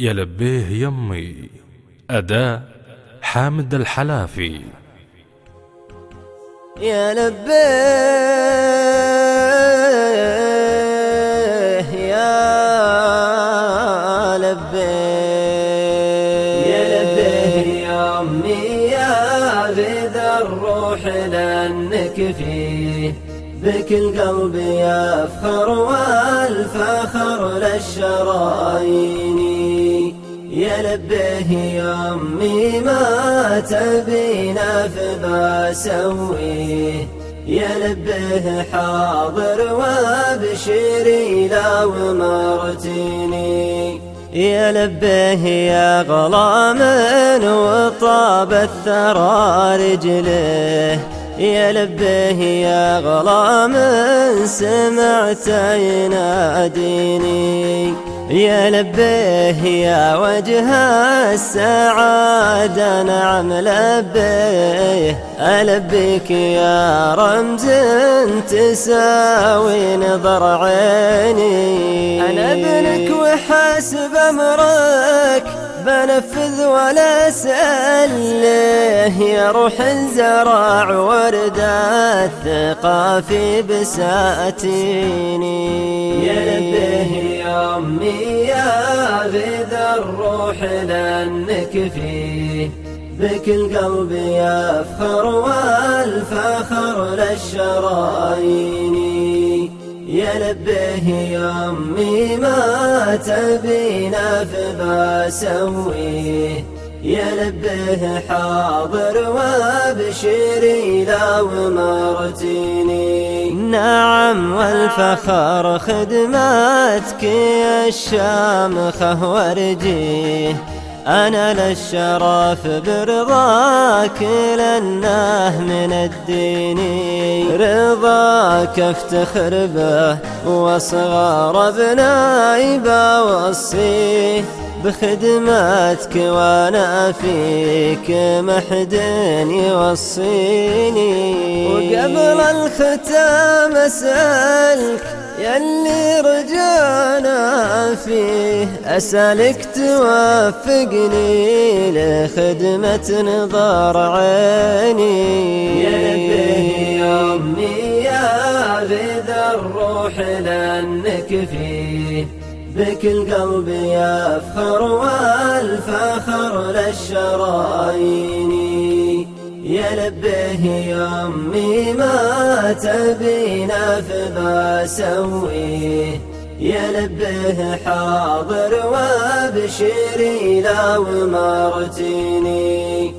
يا لبيه يمي أداء حامد الحلافي. يا لبيه يا لبيه. يا لبيه يا أمي يا غذ الروح لأنك فيه بك القلب يفخر والفخر للشرايين. يا لبيه يا أمي ما تبينا فبسويه يا لبيه حاضر وأبشري لو مرتيني يا لبيه يا غلام وطاب الثرى رجله. يا لبيه يا غلام سمعت يناديني. يا لبيه يا وجه السعادة نعم لبيه ألبيك يا رمز تساوي نظر عيني. أنا ابنك وحسب أمرك بنفذ ولا سأله يا روح الزرع ورد الثقافي بساتيني. يا لبيه يا أمي يا غذ الروح لأنك فيه. بك القلب يفخر والفخر للشرايين. لبيه يا أمي ما تبينا فبسويه يا لبيه حاضر وابشري لو مرتيني نعم والفخر خدماتك يا الشامخة ورجيه أنا للشرف برضاك لأنه من الدين. رضاك افتخر به وصغار أبنائي بوصيه بخدماتك وأنا فيك محد يوصيني وقبل الختام أسألك يلي رجعنا فيه أسألك توفقني لخدمة نظر عيني. يا لبيه يا أمي يا غذ الروح لأنك فيه. بك القلب يفخر والفخر للشرايين. يا لبيه يا أمي ما تبينا فبسويه. يا لبيه حاضر وابشري لو مرتيني